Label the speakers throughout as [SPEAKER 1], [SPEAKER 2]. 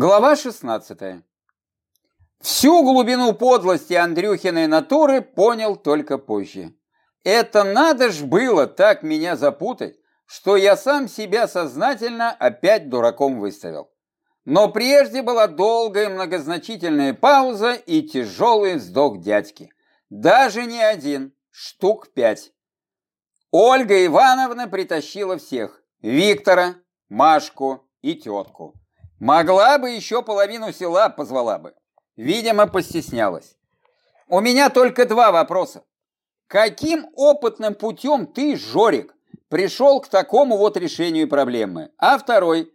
[SPEAKER 1] Глава 16. Всю глубину подлости Андрюхиной натуры понял только позже. Это надо ж было так меня запутать, что я сам себя сознательно опять дураком выставил. Но прежде была долгая многозначительная пауза и тяжелый вздох дядьки. Даже не один, штук пять. Ольга Ивановна притащила всех. Виктора, Машку и тетку. Могла бы еще половину села позвала бы. Видимо, постеснялась. У меня только два вопроса. Каким опытным путем ты, Жорик, пришел к такому вот решению проблемы? А второй,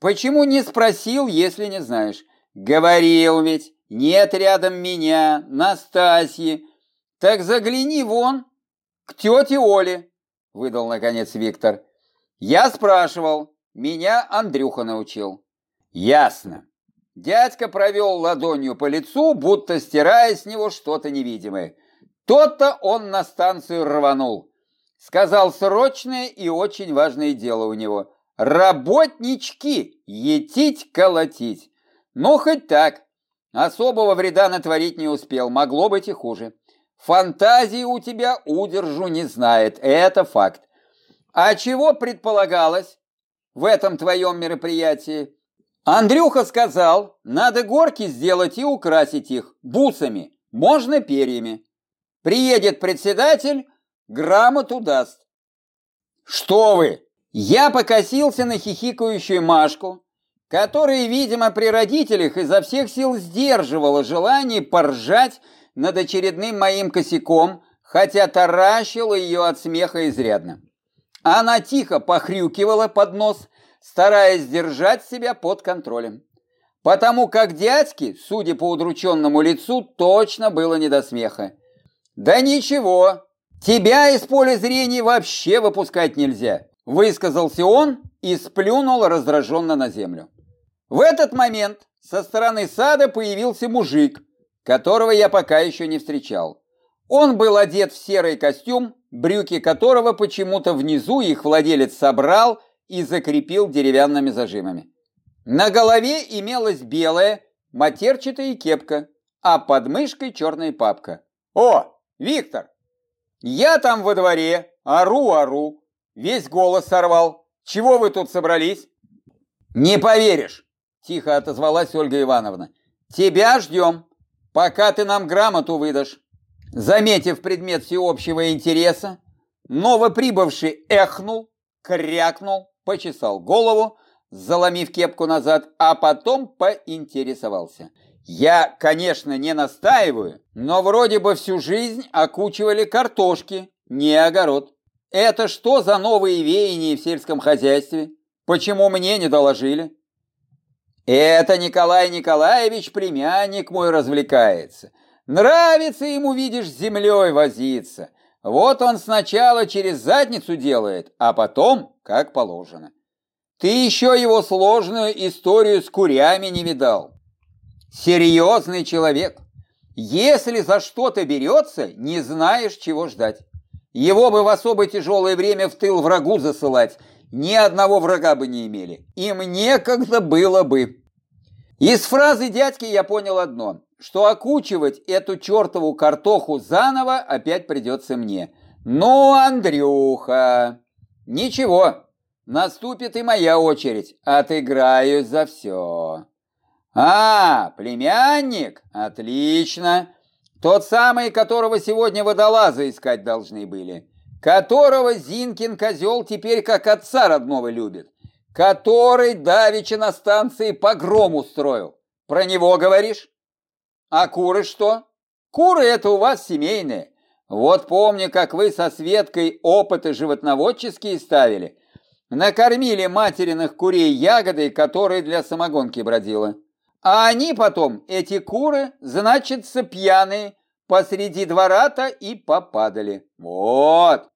[SPEAKER 1] почему не спросил, если не знаешь? Говорил ведь, нет рядом меня, Настасьи. Так загляни вон, к тете Оле, выдал наконец Виктор. Я спрашивал, меня Андрюха научил. Ясно. Дядька провел ладонью по лицу, будто стирая с него что-то невидимое. Тот-то он на станцию рванул. Сказал срочное и очень важное дело у него. Работнички, етить, колотить. Ну, хоть так. Особого вреда натворить не успел, могло быть и хуже. Фантазии у тебя удержу не знает, это факт. А чего предполагалось в этом твоем мероприятии? Андрюха сказал, надо горки сделать и украсить их бусами, можно перьями. Приедет председатель, грамоту даст. Что вы? Я покосился на хихикающую Машку, которая, видимо, при родителях изо всех сил сдерживала желание поржать над очередным моим косяком, хотя таращила ее от смеха изрядно. Она тихо похрюкивала под нос стараясь держать себя под контролем. Потому как дядьке, судя по удрученному лицу, точно было не до смеха. «Да ничего, тебя из поля зрения вообще выпускать нельзя», высказался он и сплюнул раздраженно на землю. В этот момент со стороны сада появился мужик, которого я пока еще не встречал. Он был одет в серый костюм, брюки которого почему-то внизу их владелец собрал и закрепил деревянными зажимами. На голове имелась белая матерчатая кепка, а под мышкой черная папка. «О, Виктор! Я там во дворе, ору-ору, весь голос сорвал. Чего вы тут собрались?» «Не поверишь!» – тихо отозвалась Ольга Ивановна. «Тебя ждем, пока ты нам грамоту выдашь». Заметив предмет всеобщего интереса, новоприбывший эхнул, крякнул, почесал голову, заломив кепку назад, а потом поинтересовался. Я, конечно, не настаиваю, но вроде бы всю жизнь окучивали картошки, не огород. Это что за новые веяния в сельском хозяйстве? Почему мне не доложили? Это Николай Николаевич, племянник мой, развлекается. Нравится ему, видишь, землей возиться. Вот он сначала через задницу делает, а потом как положено. Ты еще его сложную историю с курями не видал. Серьезный человек. Если за что-то берется, не знаешь, чего ждать. Его бы в особо тяжелое время в тыл врагу засылать. Ни одного врага бы не имели. Им некогда было бы. Из фразы дядьки я понял одно что окучивать эту чертову картоху заново опять придется мне. Ну, Андрюха, ничего, наступит и моя очередь, отыграюсь за все. А, племянник, отлично. Тот самый, которого сегодня водолазы искать должны были. Которого Зинкин козел теперь как отца родного любит. Который давеча на станции погром устроил. Про него говоришь? А куры что? Куры это у вас семейные. Вот помню, как вы со Светкой опыты животноводческие ставили. Накормили материных курей ягодой, которая для самогонки бродила. А они потом, эти куры, значится, пьяные, посреди двора-то и попадали. Вот.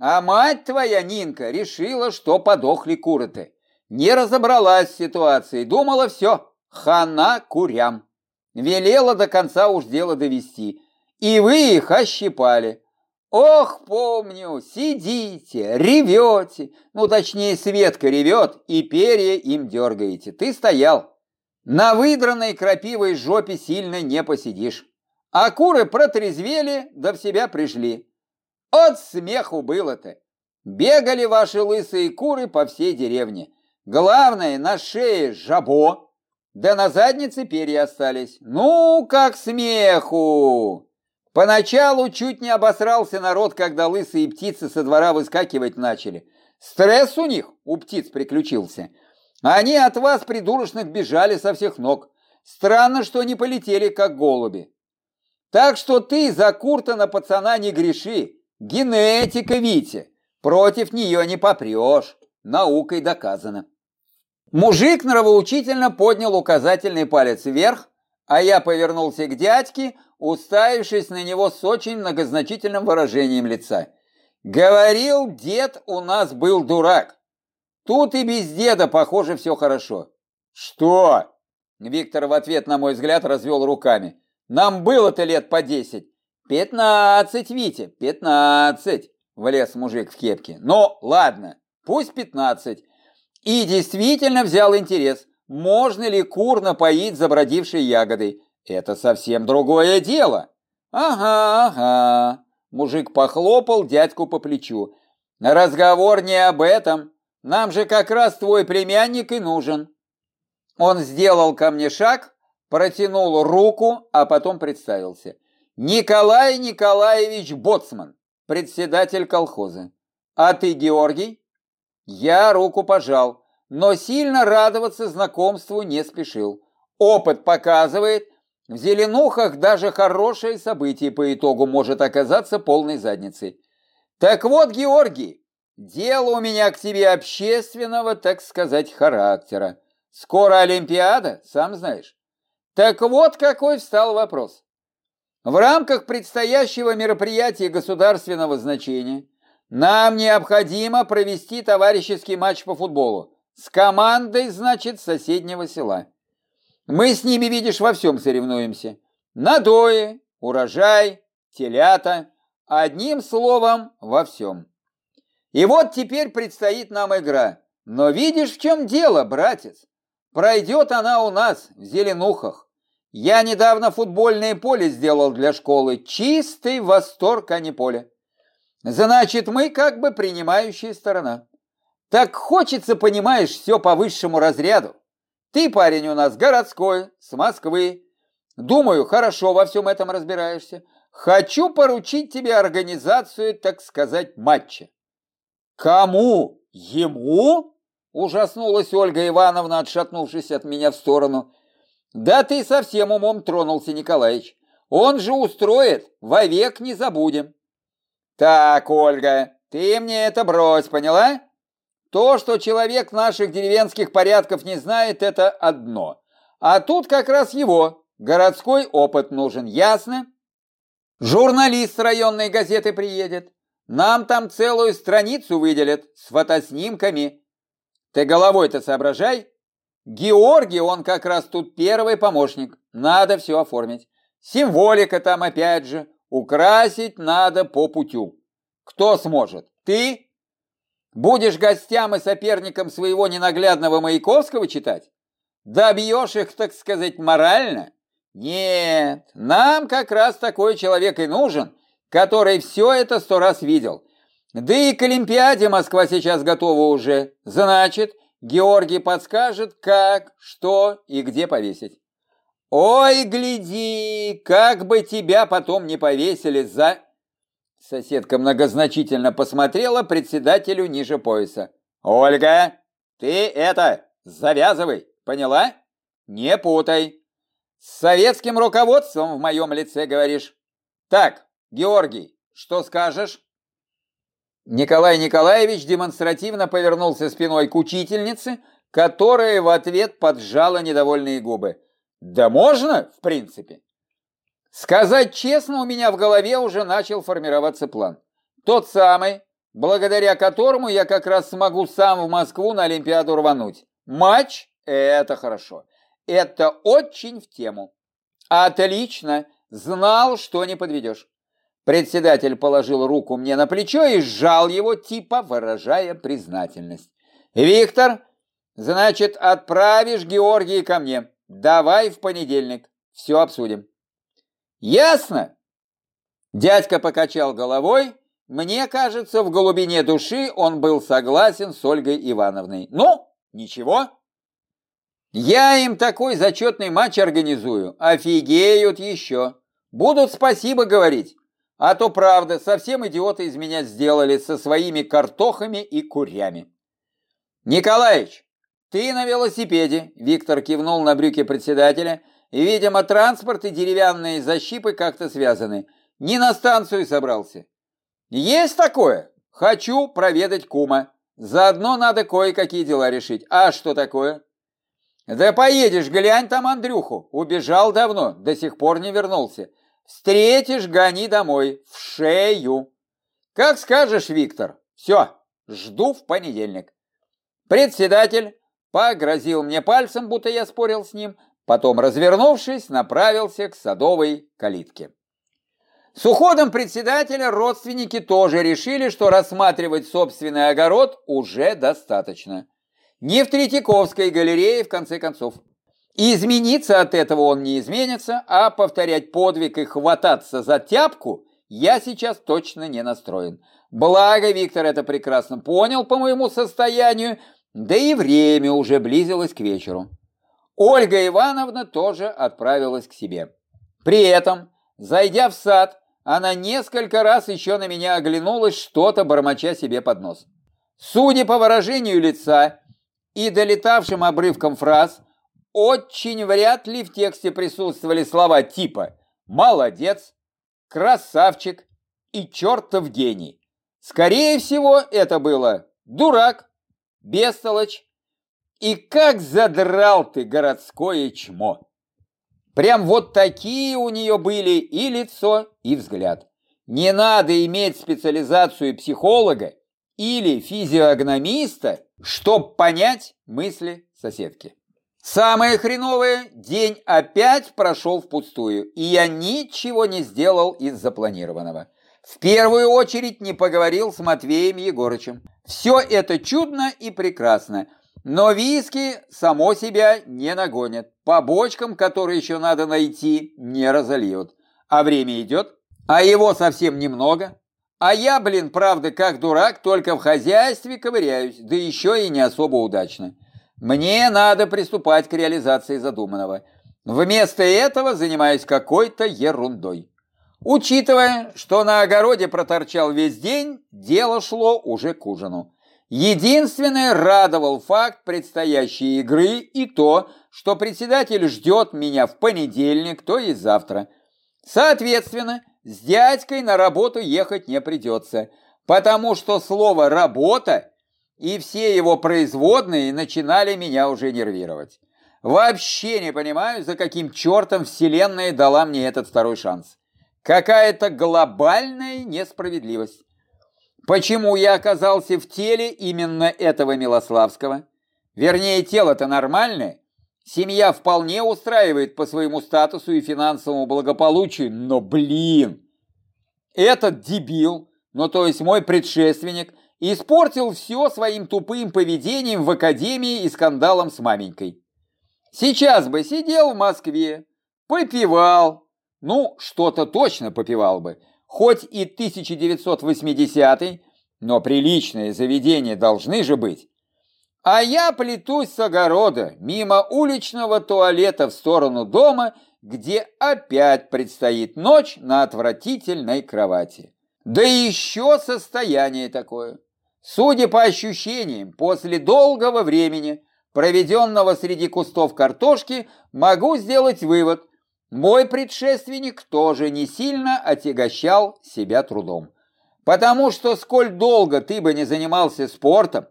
[SPEAKER 1] А мать твоя, Нинка, решила, что подохли куры-то. Не разобралась с ситуацией, думала, все, хана курям. Велела до конца уж дело довести. И вы их ощипали. Ох, помню, сидите, ревете. Ну, точнее, Светка ревет, и перья им дергаете. Ты стоял. На выдранной крапивой жопе сильно не посидишь. А куры протрезвели, да в себя пришли. От смеху было-то. Бегали ваши лысые куры по всей деревне. Главное, на шее жабо, да на заднице перья остались. Ну, как смеху! Поначалу чуть не обосрался народ, когда лысые птицы со двора выскакивать начали. Стресс у них, у птиц, приключился. Они от вас, придурочных, бежали со всех ног. Странно, что не полетели, как голуби. Так что ты за Куртона пацана не греши. Генетика, Витя. Против нее не попрешь. Наукой доказано. Мужик нравоучительно поднял указательный палец вверх, а я повернулся к дядьке, уставившись на него с очень многозначительным выражением лица. Говорил, дед у нас был дурак. Тут и без деда, похоже, все хорошо. Что? Виктор в ответ, на мой взгляд, развел руками. Нам было-то лет по десять. Пятнадцать, Витя, пятнадцать, влез мужик в кепке. Ну, ладно, пусть пятнадцать. И действительно взял интерес, можно ли кур напоить забродившей ягодой. Это совсем другое дело. Ага, ага. Мужик похлопал дядьку по плечу. Разговор не об этом. Нам же как раз твой племянник и нужен. Он сделал ко мне шаг, протянул руку, а потом представился. Николай Николаевич Боцман, председатель колхоза. А ты, Георгий? Я руку пожал, но сильно радоваться знакомству не спешил. Опыт показывает, в Зеленухах даже хорошее событие по итогу может оказаться полной задницей. Так вот, Георгий, дело у меня к тебе общественного, так сказать, характера. Скоро Олимпиада, сам знаешь. Так вот, какой встал вопрос. В рамках предстоящего мероприятия государственного значения нам необходимо провести товарищеский матч по футболу с командой, значит, соседнего села. Мы с ними, видишь, во всем соревнуемся. Надои, урожай, телята, одним словом, во всем. И вот теперь предстоит нам игра. Но видишь, в чем дело, братец? Пройдет она у нас в Зеленухах. Я недавно футбольное поле сделал для школы. Чистый восторг, а не поле. Значит, мы как бы принимающая сторона. Так хочется, понимаешь, все по высшему разряду. Ты, парень, у нас городской, с Москвы. Думаю, хорошо во всем этом разбираешься. Хочу поручить тебе организацию, так сказать, матча. Кому? Ему? Ужаснулась Ольга Ивановна, отшатнувшись от меня в сторону. Да ты совсем умом тронулся, Николаевич. Он же устроит, вовек не забудем. Так, Ольга, ты мне это брось, поняла? То, что человек наших деревенских порядков не знает, это одно. А тут как раз его, городской опыт нужен, ясно? Журналист районной газеты приедет. Нам там целую страницу выделят с фотоснимками. Ты головой-то соображай. Георгий, он как раз тут первый помощник. Надо все оформить. Символика там опять же. Украсить надо по путю. Кто сможет? Ты? Будешь гостям и соперникам своего ненаглядного Маяковского читать? Добьешь их, так сказать, морально? Нет, нам как раз такой человек и нужен, который все это сто раз видел. Да и к Олимпиаде Москва сейчас готова уже. Значит, Георгий подскажет, как, что и где повесить. Ой, гляди, как бы тебя потом не повесили за... Соседка многозначительно посмотрела председателю ниже пояса. Ольга, ты это, завязывай, поняла? Не путай. С советским руководством в моем лице говоришь. Так, Георгий, что скажешь? Николай Николаевич демонстративно повернулся спиной к учительнице, которая в ответ поджала недовольные губы. Да можно, в принципе. Сказать честно, у меня в голове уже начал формироваться план. Тот самый, благодаря которому я как раз смогу сам в Москву на Олимпиаду рвануть. Матч – это хорошо. Это очень в тему. Отлично. Знал, что не подведешь. Председатель положил руку мне на плечо и сжал его, типа выражая признательность. «Виктор, значит, отправишь Георгия ко мне. давай в понедельник, все обсудим. Ясно? Дядька покачал головой. Мне кажется, в глубине души он был согласен с Ольгой Ивановной. Ну, ничего. Я им такой зачетный матч организую. Офигеют еще. Будут спасибо говорить. А то, правда, совсем идиоты из меня сделали со своими картохами и курями. Николаич, ты на велосипеде, Виктор кивнул на брюки председателя, и, видимо, транспорт и деревянные защипы как-то связаны. Не на станцию собрался. Есть такое? Хочу проведать кума. Заодно надо кое-какие дела решить. А что такое? Да поедешь, глянь там Андрюху. Убежал давно, до сих пор не вернулся. Встретишь, гони домой, в шею. Как скажешь, Виктор. Все, жду в понедельник. Председатель погрозил мне пальцем, будто я спорил с ним, потом, развернувшись, направился к садовой калитке. С уходом председателя родственники тоже решили, что рассматривать собственный огород уже достаточно. Не в Третьяковской галерее, в конце концов. Измениться от этого он не изменится, а повторять подвиг и хвататься за тяпку я сейчас точно не настроен. Благо Виктор это прекрасно понял по моему состоянию, да и время уже близилось к вечеру. Ольга Ивановна тоже отправилась к себе. При этом, зайдя в сад, она несколько раз еще на меня оглянулась, что-то бормоча себе под нос. Судя по выражению лица и долетавшим обрывкам фраз, очень вряд ли в тексте присутствовали слова типа «молодец», «красавчик» и «чертов гений». Скорее всего, это было «дурак», «бестолочь» и «как задрал ты городское чмо». Прям вот такие у нее были и лицо, и взгляд. Не надо иметь специализацию психолога или физиогномиста, чтобы понять мысли соседки. Самое хреновое, день опять прошел впустую, и я ничего не сделал из запланированного. В первую очередь не поговорил с Матвеем Егорычем. Все это чудно и прекрасно, но виски само себя не нагонят. По бочкам, которые еще надо найти, не разольют. А время идет, а его совсем немного. А я, блин, правда, как дурак, только в хозяйстве ковыряюсь, да еще и не особо удачно. Мне надо приступать к реализации задуманного. Вместо этого занимаюсь какой-то ерундой. Учитывая, что на огороде проторчал весь день, дело шло уже к ужину. Единственное радовал факт предстоящей игры и то, что председатель ждет меня в понедельник, то есть завтра. Соответственно, с дядькой на работу ехать не придется, потому что слово «работа» и все его производные начинали меня уже нервировать. Вообще не понимаю, за каким чертом вселенная дала мне этот второй шанс. Какая-то глобальная несправедливость. Почему я оказался в теле именно этого Милославского? Вернее, тело-то нормальное. Семья вполне устраивает по своему статусу и финансовому благополучию, но, блин, этот дебил, ну то есть мой предшественник, Испортил все своим тупым поведением в академии и скандалом с маменькой. Сейчас бы сидел в Москве, попивал, ну, что-то точно попивал бы, хоть и 1980 но приличные заведения должны же быть. А я плетусь с огорода, мимо уличного туалета в сторону дома, где опять предстоит ночь на отвратительной кровати. Да еще состояние такое. Судя по ощущениям, после долгого времени, проведенного среди кустов картошки, могу сделать вывод. Мой предшественник тоже не сильно отягощал себя трудом. Потому что сколь долго ты бы не занимался спортом,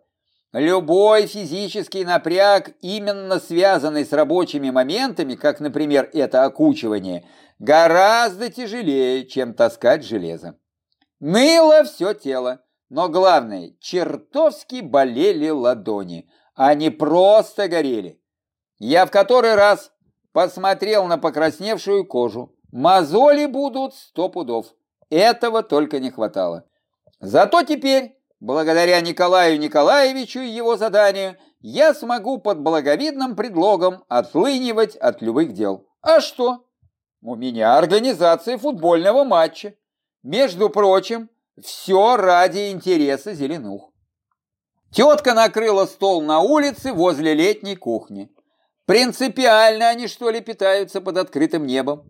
[SPEAKER 1] любой физический напряг, именно связанный с рабочими моментами, как, например, это окучивание, гораздо тяжелее, чем таскать железо. Ныло все тело. Но главное, чертовски болели ладони. Они просто горели. Я в который раз посмотрел на покрасневшую кожу. Мозоли будут сто пудов. Этого только не хватало. Зато теперь благодаря Николаю Николаевичу и его заданию, я смогу под благовидным предлогом отлынивать от любых дел. А что? У меня организация футбольного матча. Между прочим, все ради интереса зеленух. Тетка накрыла стол на улице возле летней кухни. Принципиально они, что ли, питаются под открытым небом?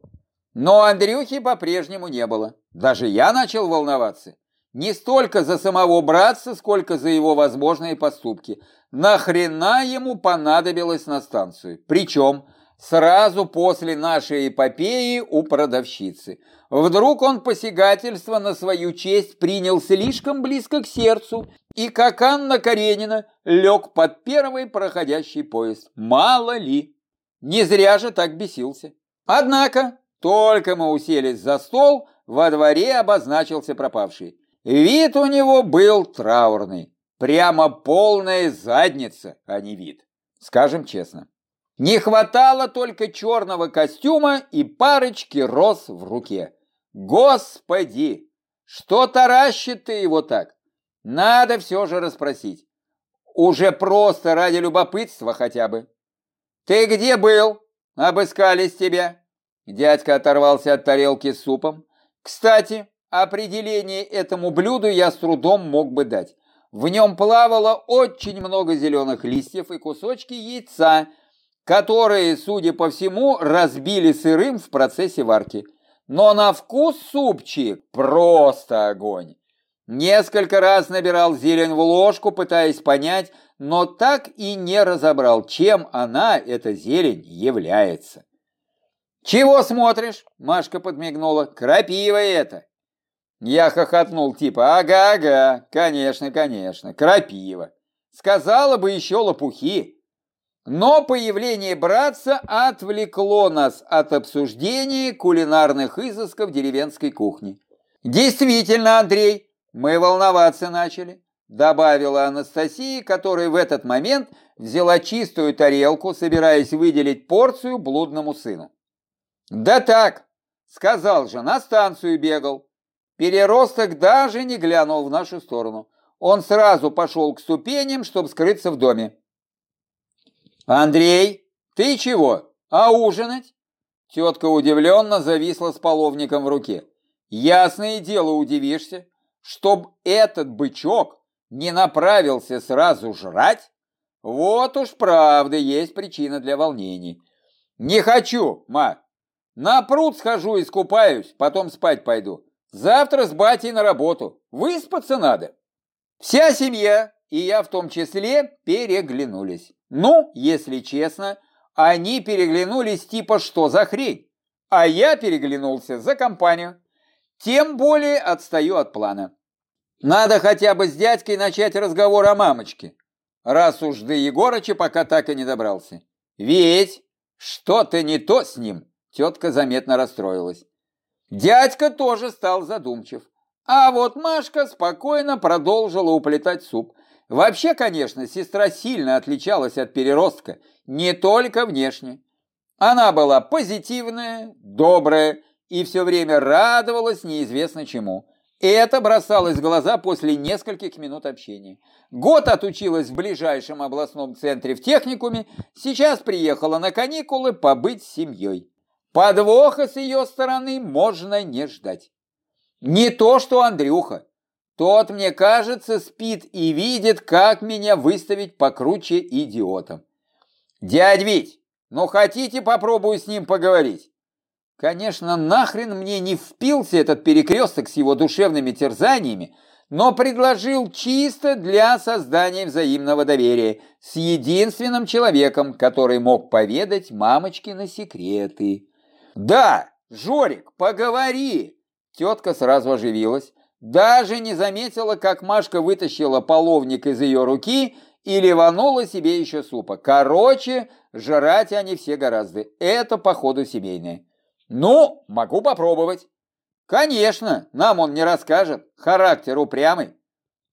[SPEAKER 1] Но Андрюхи по-прежнему не было. Даже я начал волноваться. Не столько за самого братца, сколько за его возможные поступки. Нахрена ему понадобилось на станцию? Причем сразу после нашей эпопеи у продавщицы. Вдруг он посягательство на свою честь принял слишком близко к сердцу и, как Анна Каренина, лег под первый проходящий поезд. Мало ли. Не зря же так бесился. Однако, только мы уселись за стол, во дворе обозначился пропавший. Вид у него был траурный. Прямо полная задница, а не вид. Скажем честно. Не хватало только черного костюма и парочки роз в руке. Господи, что таращит ты его так? Надо все же расспросить. Уже просто ради любопытства хотя бы. Ты где был? Обыскались тебя. Дядька оторвался от тарелки с супом. Кстати, определение этому блюду я с трудом мог бы дать. В нем плавало очень много зеленых листьев и кусочки яйца, которые, судя по всему, разбили сырым в процессе варки. Но на вкус супчик просто огонь. Несколько раз набирал зелень в ложку, пытаясь понять, но так и не разобрал, чем она, эта зелень, является. «Чего смотришь?» – Машка подмигнула. «Крапива это!» Я хохотнул, типа, ага-ага, конечно, конечно, крапива. Сказала бы еще лопухи. Но появление братца отвлекло нас от обсуждения кулинарных изысков деревенской кухни. «Действительно, Андрей, мы волноваться начали», добавила Анастасия, которая в этот момент взяла чистую тарелку, собираясь выделить порцию блудному сыну. «Да так», сказал же, на станцию бегал. Переросток даже не глянул в нашу сторону. Он сразу пошел к ступеням, чтобы скрыться в доме. «Андрей, ты чего? А ужинать?» Тетка удивленно зависла с половником в руке. «Ясное дело удивишься, чтоб этот бычок не направился сразу жрать? Вот уж правда есть причина для волнений. Не хочу, ма. На пруд схожу, искупаюсь, потом спать пойду. Завтра с батей на работу. Выспаться надо». Вся семья, и я в том числе, переглянулись. Ну, если честно, они переглянулись типа «что за хрень?», а я переглянулся за компанию. Тем более отстаю от плана. Надо хотя бы с дядькой начать разговор о мамочке, раз уж до Егорыча пока так и не добрался. Ведь что-то не то с ним, тетка заметно расстроилась. Дядька тоже стал задумчив. А вот Машка спокойно продолжила уплетать суп. Вообще, конечно, сестра сильно отличалась от переростка, не только внешне. Она была позитивная, добрая и все время радовалась неизвестно чему. Это бросалось в глаза после нескольких минут общения. Год отучилась в ближайшем областном центре в техникуме, сейчас приехала на каникулы побыть с семьей. Подвоха с ее стороны можно не ждать. Не то, что Андрюха. Тот, мне кажется, спит и видит, как меня выставить покруче идиотом. Дядь Вить, ну хотите попробую с ним поговорить? Конечно, нахрен мне не впился этот перекресток с его душевными терзаниями, но предложил чисто для создания взаимного доверия с единственным человеком, который мог поведать мамочкины секреты. «Да, Жорик, поговори!» Тетка сразу оживилась, даже не заметила, как Машка вытащила половник из ее руки и ливанула себе еще супа. Короче, жрать они все гораздо. Это, походу, семейное. Ну, могу попробовать. Конечно, нам он не расскажет. Характер упрямый.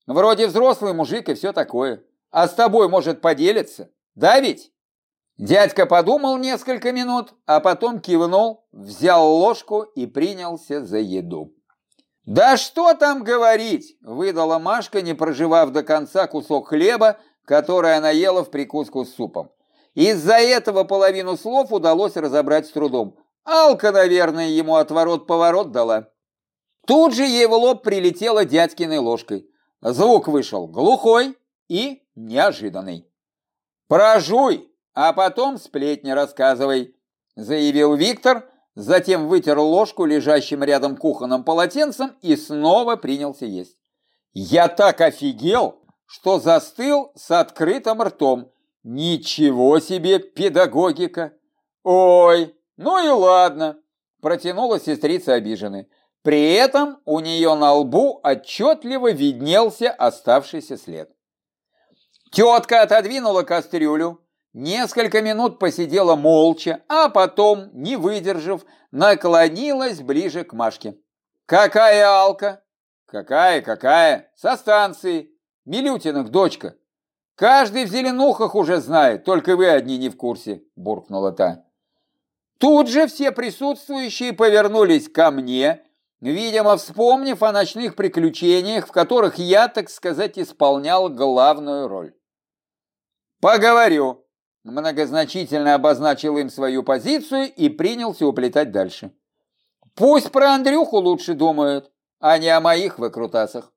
[SPEAKER 1] Вроде взрослый мужик и все такое. А с тобой может поделиться. Да ведь? Дядька подумал несколько минут, а потом кивнул, взял ложку и принялся за еду. «Да что там говорить!» – выдала Машка, не проживав до конца кусок хлеба, который она ела в прикуску с супом. Из-за этого половину слов удалось разобрать с трудом. Алка, наверное, ему отворот-поворот дала. Тут же ей в лоб прилетела дядькиной ложкой. Звук вышел глухой и неожиданный. «Прожуй, а потом сплетни рассказывай», – заявил Виктор, затем вытер ложку лежащим рядом кухонным полотенцем и снова принялся есть. «Я так офигел, что застыл с открытым ртом. Ничего себе педагогика! Ой, ну и ладно!» – протянула сестрица обиженная. При этом у нее на лбу отчетливо виднелся оставшийся след. Тетка отодвинула кастрюлю, несколько минут посидела молча, а потом, не выдержав, наклонилась ближе к Машке. «Какая Алка?» «Какая, какая? Со станции. Милютиных дочка. Каждый в зеленухах уже знает, только вы одни не в курсе», – буркнула та. Тут же все присутствующие повернулись ко мне, видимо, вспомнив о ночных приключениях, в которых я, так сказать, исполнял главную роль. «Поговорю», – многозначительно обозначил им свою позицию и принялся уплетать дальше. «Пусть про Андрюху лучше думают, а не о моих выкрутасах».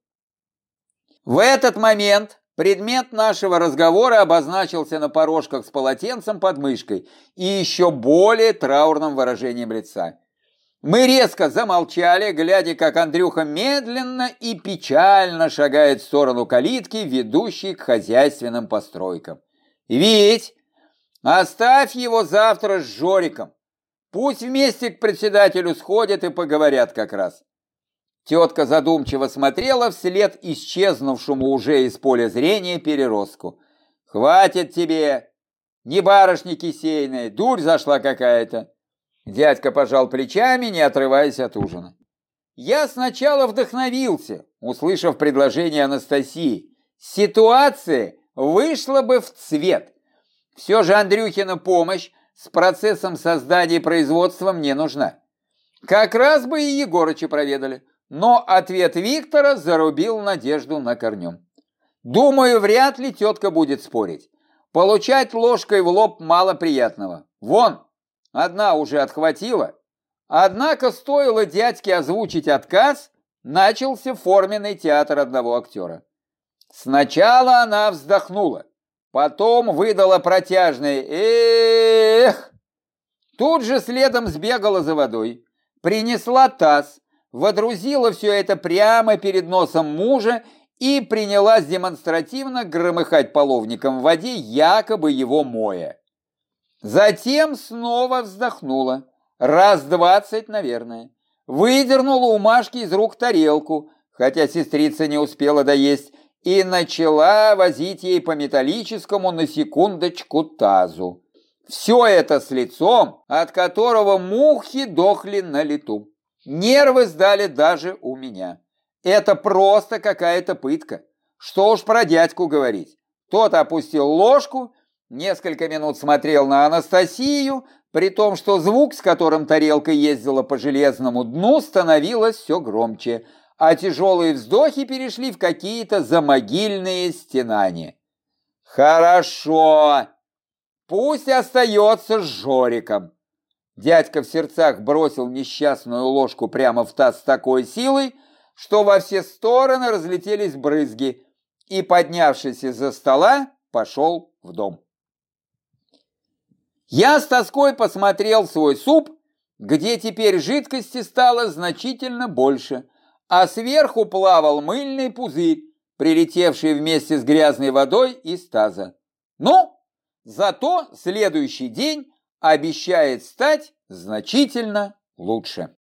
[SPEAKER 1] В этот момент предмет нашего разговора обозначился на порожках с полотенцем под мышкой и еще более траурным выражением лица. Мы резко замолчали, глядя, как Андрюха медленно и печально шагает в сторону калитки, ведущей к хозяйственным постройкам. Ведь оставь его завтра с Жориком. Пусть вместе к председателю сходят и поговорят как раз. Тетка задумчиво смотрела вслед исчезнувшему уже из поля зрения переростку. «Хватит тебе! Не барышня кисейная, дурь зашла какая-то!» Дядька пожал плечами, не отрываясь от ужина. Я сначала вдохновился, услышав предложение Анастасии. Ситуация вышла бы в цвет. Все же Андрюхина помощь с процессом создания производства мне нужна. Как раз бы и Егорыча проведали. Но ответ Виктора зарубил надежду на корнем. Думаю, вряд ли тетка будет спорить. Получать ложкой в лоб мало приятного. Вон, одна уже отхватила. Однако стоило дядьке озвучить отказ, начался форменный театр одного актера. Сначала она вздохнула, потом выдала протяжный «Эх!». Тут же следом сбегала за водой, принесла таз, водрузила все это прямо перед носом мужа и принялась демонстративно громыхать половником в воде, якобы его моя. Затем снова вздохнула, раз двадцать, наверное, выдернула у Машки из рук тарелку, хотя сестрица не успела доесть, и начала возить ей по металлическому на секундочку тазу. Все это с лицом, от которого мухи дохли на лету. Нервы сдали даже у меня. Это просто какая-то пытка. Что уж про дядьку говорить. Тот опустил ложку, несколько минут смотрел на Анастасию, при том, что звук, с которым тарелка ездила по железному дну, становилось все громче – а тяжелые вздохи перешли в какие-то замогильные стенания. «Хорошо, пусть остается с Жориком». Дядька в сердцах бросил несчастную ложку прямо в таз с такой силой, что во все стороны разлетелись брызги, и, поднявшись из-за стола, пошел в дом. Я с тоской посмотрел свой суп, где теперь жидкости стало значительно больше – а сверху плавал мыльный пузырь, прилетевший вместе с грязной водой из таза. Ну, зато следующий день обещает стать значительно лучше.